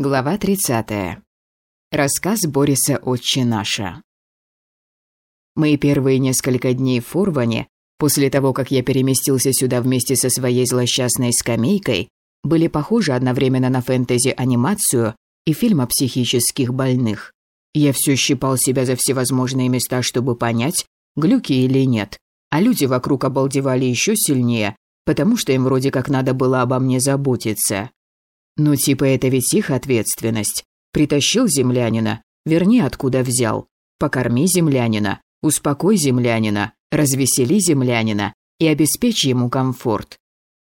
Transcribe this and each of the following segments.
Глава 30. Рассказ Бориса «Отче наша». Мои первые несколько дней в Фурване, после того, как я переместился сюда вместе со своей злосчастной скамейкой, были похожи одновременно на фэнтези-анимацию и фильм о психических больных. Я все щипал себя за всевозможные места, чтобы понять, глюки или нет, а люди вокруг обалдевали еще сильнее, потому что им вроде как надо было обо мне заботиться. Ну типа это ведь их ответственность. Притащил землянина, верни откуда взял. Покорми землянина, успокой землянина, развесели землянина и обеспечь ему комфорт.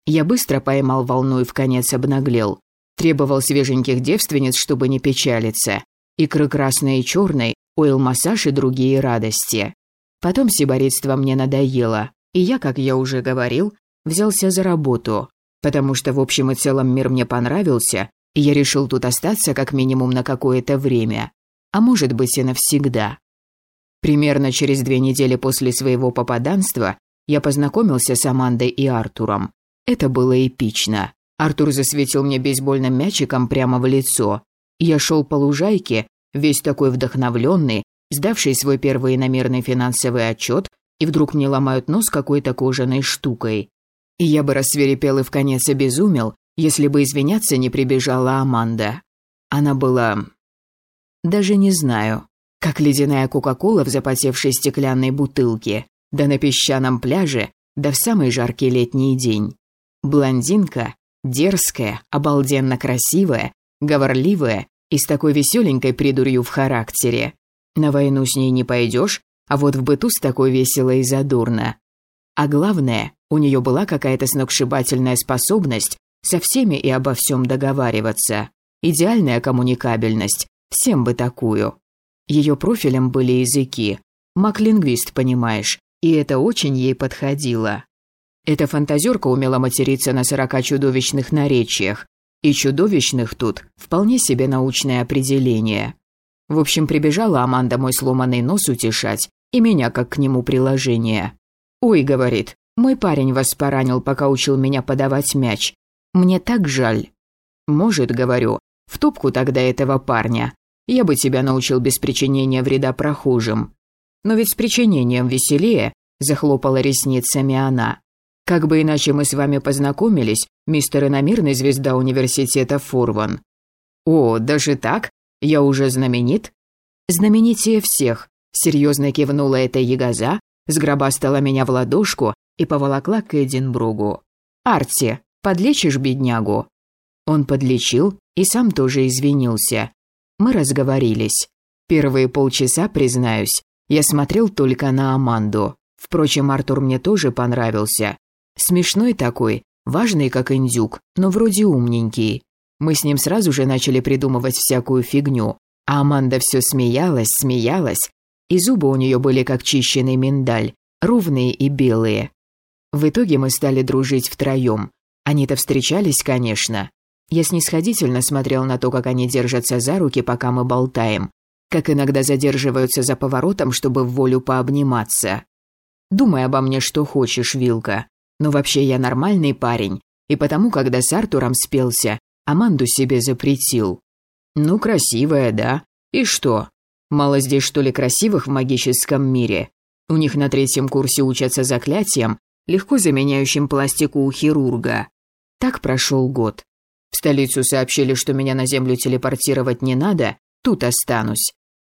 Я быстро поймал волну и в конец обнаглел. Требовал свеженьких девственниц, чтобы не печалиться. Икры красной и черной, ойл-массаж и другие радости. Потом сиборитство мне надоело, и я, как я уже говорил, взялся за работу потому что в общем и целом мир мне понравился, и я решил тут остаться как минимум на какое-то время, а может быть и навсегда. Примерно через две недели после своего попаданства я познакомился с Амандой и Артуром. Это было эпично. Артур засветил мне бейсбольным мячиком прямо в лицо. Я шел по лужайке, весь такой вдохновленный, сдавший свой первый иномерный финансовый отчет, и вдруг мне ломают нос какой-то кожаной штукой. И я бы рассверепел и в конец обезумел, если бы извиняться не прибежала Аманда. Она была... Даже не знаю. Как ледяная кока-кола в запотевшей стеклянной бутылке, да на песчаном пляже, да в самый жаркий летний день. Блондинка, дерзкая, обалденно красивая, говорливая и с такой веселенькой придурью в характере. На войну с ней не пойдешь, а вот в быту с такой весело и задурно. А главное, у нее была какая-то сногсшибательная способность со всеми и обо всем договариваться. Идеальная коммуникабельность, всем бы такую. Ее профилем были языки. Мак-лингвист, понимаешь, и это очень ей подходило. Эта фантазерка умела материться на сорока чудовищных наречиях. И чудовищных тут вполне себе научное определение. В общем, прибежала Аманда мой сломанный нос утешать, и меня как к нему приложение. «Ой», — говорит, мой парень вас поранил, пока учил меня подавать мяч. Мне так жаль. Может, говорю, в топку тогда этого парня. Я бы тебя научил без причинения вреда прохожим. Но ведь с причинением веселее, захлопала ресницами она. Как бы иначе мы с вами познакомились, мистер иномирный звезда университета Фурван. О, даже так? Я уже знаменит? Знаменитее всех, серьезно кивнула эта ягоза, сгробастала меня в ладошку и поволокла к Эдинбругу. «Арти, подлечишь беднягу?» Он подлечил и сам тоже извинился. Мы разговорились. Первые полчаса, признаюсь, я смотрел только на Аманду. Впрочем, Артур мне тоже понравился. Смешной такой, важный как индюк, но вроде умненький. Мы с ним сразу же начали придумывать всякую фигню. А Аманда все смеялась, смеялась, и зубы у нее были как чищенный миндаль, ровные и белые. В итоге мы стали дружить втроем. Они-то встречались, конечно. Я снисходительно смотрел на то, как они держатся за руки, пока мы болтаем. Как иногда задерживаются за поворотом, чтобы в волю пообниматься. Думай обо мне, что хочешь, Вилка. Но вообще я нормальный парень. И потому, когда с Артуром спелся, Аманду себе запретил. Ну, красивая, да? И что? Мало здесь, что ли, красивых в магическом мире? У них на третьем курсе учатся заклятиям, легко заменяющим пластику у хирурга. Так прошел год. В столицу сообщили, что меня на землю телепортировать не надо, тут останусь.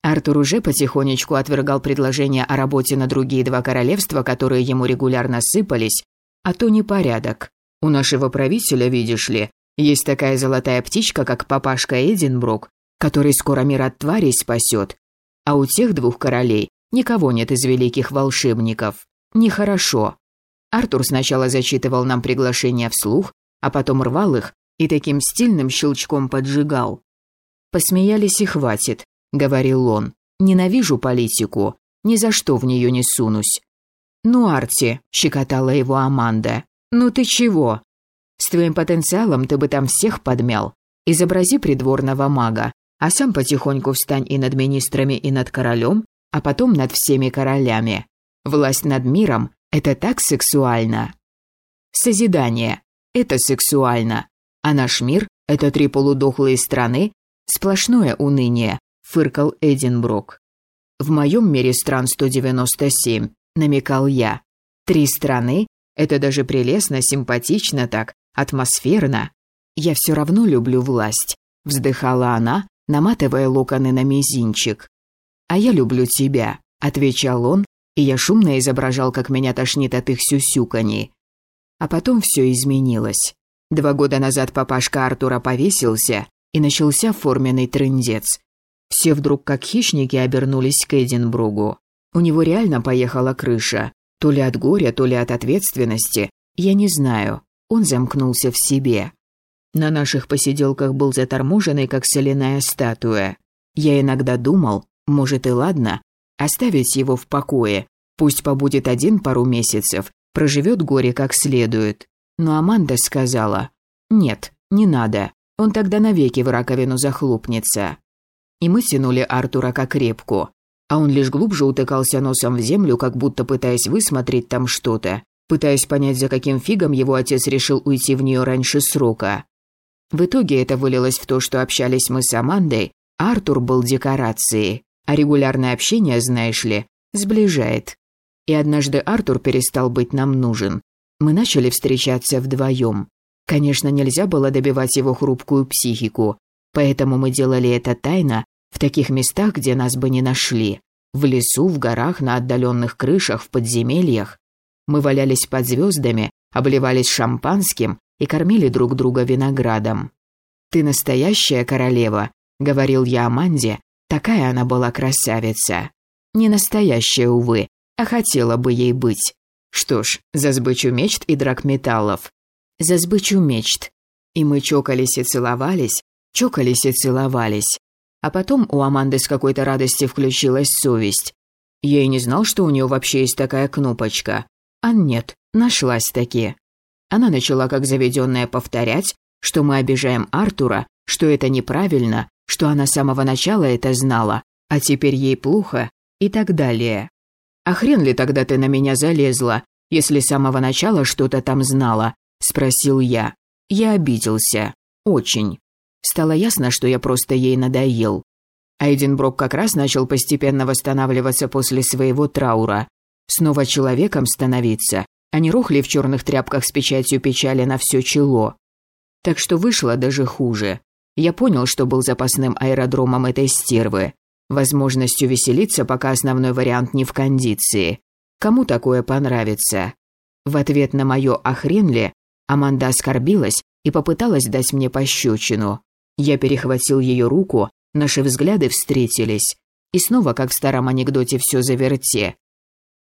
Артур уже потихонечку отвергал предложения о работе на другие два королевства, которые ему регулярно сыпались, а то непорядок. У нашего правителя, видишь ли, есть такая золотая птичка, как папашка Эдинбрук, который скоро мир от тварей спасет. А у тех двух королей никого нет из великих волшебников. Нехорошо. Артур сначала зачитывал нам приглашения вслух, а потом рвал их и таким стильным щелчком поджигал. «Посмеялись и хватит», — говорил он. «Ненавижу политику. Ни за что в нее не сунусь». «Ну, Арти», — щекотала его Аманда. «Ну ты чего? С твоим потенциалом ты бы там всех подмял. Изобрази придворного мага, а сам потихоньку встань и над министрами, и над королем, а потом над всеми королями. Власть над миром это так сексуально. Созидание. Это сексуально. А наш мир Это три полудохлые страны? Сплошное уныние, фыркал Эдинбрук. В моем мире стран 197, намекал я. Три страны? Это даже прелестно, симпатично так, атмосферно. Я все равно люблю власть, вздыхала она, наматывая локоны на мизинчик. А я люблю тебя, отвечал он, и я шумно изображал, как меня тошнит от их сюсюканий. А потом все изменилось. Два года назад папашка Артура повесился, и начался форменный трындец. Все вдруг как хищники обернулись к Эдинбругу. У него реально поехала крыша. То ли от горя, то ли от ответственности. Я не знаю. Он замкнулся в себе. На наших посиделках был заторможенный, как соляная статуя. Я иногда думал, может и ладно, оставить его в покое. Пусть побудет один пару месяцев, проживет горе как следует. Но Аманда сказала, «Нет, не надо, он тогда навеки в раковину захлопнется». И мы тянули Артура как репку, а он лишь глубже утыкался носом в землю, как будто пытаясь высмотреть там что-то, пытаясь понять, за каким фигом его отец решил уйти в нее раньше срока. В итоге это вылилось в то, что общались мы с Амандой, а Артур был декорацией, а регулярное общение, знаешь ли, сближает. И однажды Артур перестал быть нам нужен, мы начали встречаться вдвоем. Конечно, нельзя было добивать его хрупкую психику, поэтому мы делали это тайно, в таких местах, где нас бы не нашли. В лесу, в горах, на отдаленных крышах, в подземельях. Мы валялись под звездами, обливались шампанским и кормили друг друга виноградом. «Ты настоящая королева», — говорил я Аманде, такая она была красавица. Не настоящая, увы, а хотела бы ей быть. Что ж, за сбычу мечт и драк металлов. За сбычу мечт. И мы чокались и целовались, чокались и целовались. А потом у Аманды с какой-то радости включилась совесть. Я и не знал, что у нее вообще есть такая кнопочка. А нет, нашлась таки. Она начала как заведенная повторять, что мы обижаем Артура, что это неправильно, что она с самого начала это знала, а теперь ей плохо и так далее. «А хрен ли тогда ты на меня залезла, если с самого начала что-то там знала?» – спросил я. Я обиделся. Очень. Стало ясно, что я просто ей надоел. Айденброк как раз начал постепенно восстанавливаться после своего траура. Снова человеком становиться, а не рухли в черных тряпках с печатью печали на все чело. Так что вышло даже хуже. Я понял, что был запасным аэродромом этой стервы возможностью веселиться, пока основной вариант не в кондиции. Кому такое понравится? В ответ на моё «охрен Аманда оскорбилась и попыталась дать мне пощечину. Я перехватил её руку, наши взгляды встретились. И снова, как в старом анекдоте, всё заверте.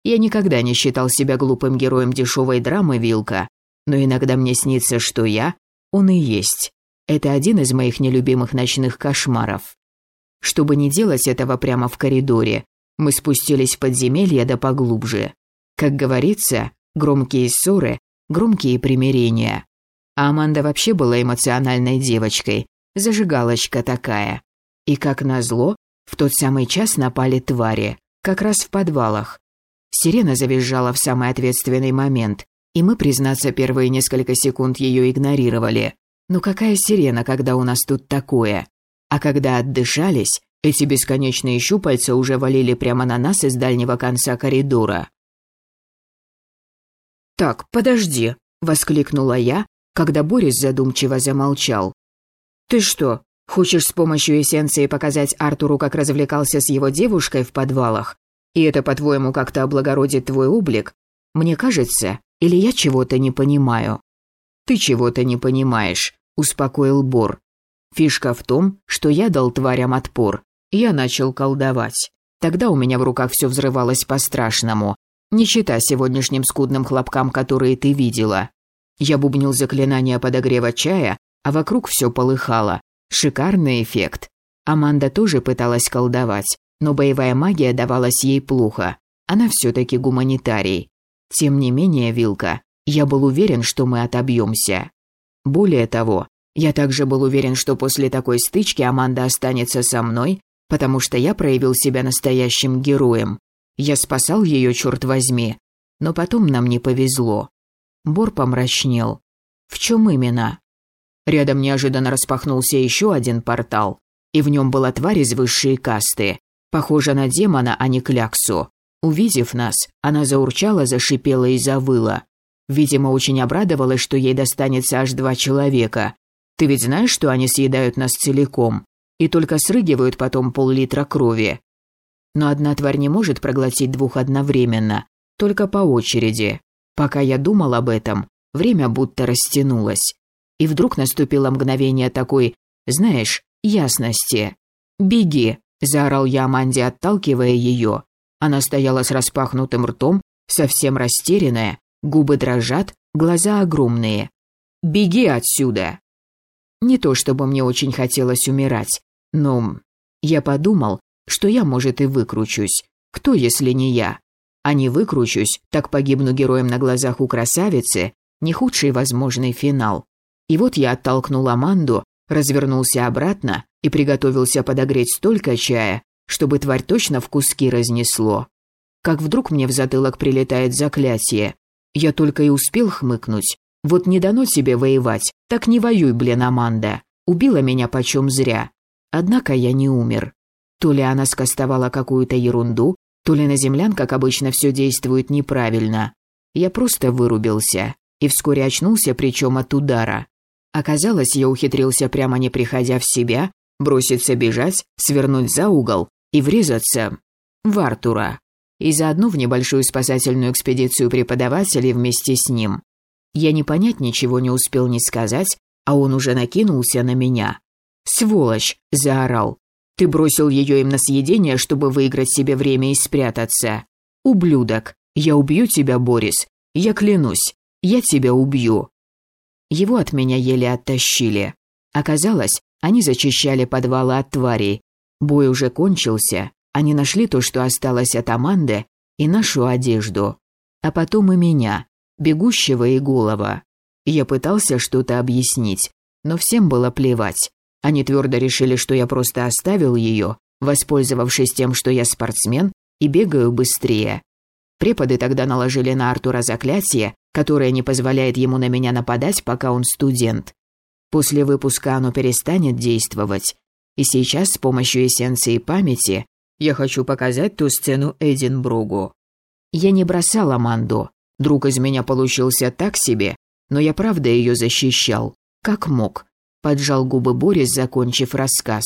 Я никогда не считал себя глупым героем дешевой драмы «Вилка», но иногда мне снится, что я, он и есть. Это один из моих нелюбимых ночных кошмаров. Чтобы не делать этого прямо в коридоре, мы спустились в подземелье да поглубже. Как говорится, громкие ссоры, громкие примирения. А Аманда вообще была эмоциональной девочкой, зажигалочка такая. И как назло, в тот самый час напали твари, как раз в подвалах. Сирена завизжала в самый ответственный момент, и мы, признаться, первые несколько секунд ее игнорировали. Ну какая сирена, когда у нас тут такое? А когда отдышались, эти бесконечные щупальца уже валили прямо на нас из дальнего конца коридора. «Так, подожди», — воскликнула я, когда Борис задумчиво замолчал. «Ты что, хочешь с помощью эссенции показать Артуру, как развлекался с его девушкой в подвалах? И это, по-твоему, как-то облагородит твой облик? Мне кажется, или я чего-то не понимаю?» «Ты чего-то не понимаешь», — успокоил Бор. Фишка в том, что я дал тварям отпор. Я начал колдовать. Тогда у меня в руках все взрывалось по-страшному. Не считая сегодняшним скудным хлопкам, которые ты видела. Я бубнил заклинание подогрева чая, а вокруг все полыхало. Шикарный эффект. Аманда тоже пыталась колдовать, но боевая магия давалась ей плохо. Она все-таки гуманитарий. Тем не менее, Вилка, я был уверен, что мы отобьемся. Более того, я также был уверен, что после такой стычки Аманда останется со мной, потому что я проявил себя настоящим героем. Я спасал ее, черт возьми. Но потом нам не повезло. Бор помрачнел. В чем именно? Рядом неожиданно распахнулся еще один портал, и в нем была тварь из высшей касты, похожа на демона, а не кляксу. Увидев нас, она заурчала, зашипела и завыла. Видимо, очень обрадовалась, что ей достанется аж два человека. Ты ведь знаешь, что они съедают нас целиком? И только срыгивают потом пол-литра крови. Но одна тварь не может проглотить двух одновременно, только по очереди. Пока я думал об этом, время будто растянулось. И вдруг наступило мгновение такой, знаешь, ясности. «Беги!» – заорал я Аманде, отталкивая ее. Она стояла с распахнутым ртом, совсем растерянная, губы дрожат, глаза огромные. «Беги отсюда!» Не то чтобы мне очень хотелось умирать, но я подумал, что я, может, и выкручусь. Кто, если не я? А не выкручусь, так погибну героем на глазах у красавицы, не худший возможный финал. И вот я оттолкнул Аманду, развернулся обратно и приготовился подогреть столько чая, чтобы тварь точно в куски разнесло. Как вдруг мне в затылок прилетает заклятие. Я только и успел хмыкнуть. Вот не дано тебе воевать, так не воюй, блин, Аманда. Убила меня почем зря. Однако я не умер. То ли она скостовала какую-то ерунду, то ли на землян, как обычно, все действует неправильно. Я просто вырубился и вскоре очнулся, причем от удара. Оказалось, я ухитрился прямо не приходя в себя, броситься бежать, свернуть за угол и врезаться в Артура. И заодно в небольшую спасательную экспедицию преподавателей вместе с ним. Я не понять ничего не успел ни сказать, а он уже накинулся на меня. «Сволочь!» – заорал. «Ты бросил ее им на съедение, чтобы выиграть себе время и спрятаться. Ублюдок! Я убью тебя, Борис! Я клянусь! Я тебя убью!» Его от меня еле оттащили. Оказалось, они зачищали подвалы от тварей, Бой уже кончился, они нашли то, что осталось от Аманды, и нашу одежду. А потом и меня, бегущего и голова. Я пытался что-то объяснить, но всем было плевать. Они твердо решили, что я просто оставил ее, воспользовавшись тем, что я спортсмен и бегаю быстрее. Преподы тогда наложили на Артура заклятие, которое не позволяет ему на меня нападать, пока он студент. После выпуска оно перестанет действовать, и сейчас с помощью эссенции памяти я хочу показать ту сцену Эдинбругу. Я не бросал Аманду. Друг из меня получился так себе, но я правда ее защищал, как мог. Поджал губы Борис, закончив рассказ.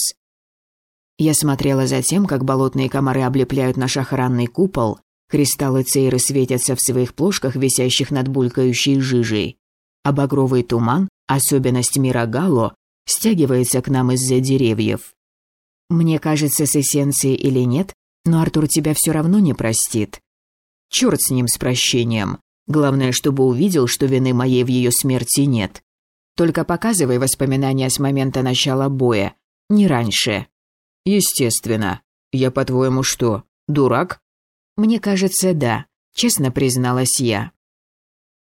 Я смотрела за тем, как болотные комары облепляют наш охранный купол, кристаллы цейры светятся в своих плошках, висящих над булькающей жижей. А багровый туман, особенность мира Гало, стягивается к нам из-за деревьев. Мне кажется, с эссенцией или нет, но Артур тебя все равно не простит. Черт с ним с прощением. Главное, чтобы увидел, что вины моей в ее смерти нет. Только показывай воспоминания с момента начала боя, не раньше. Естественно. Я, по-твоему, что, дурак? Мне кажется, да, честно призналась я.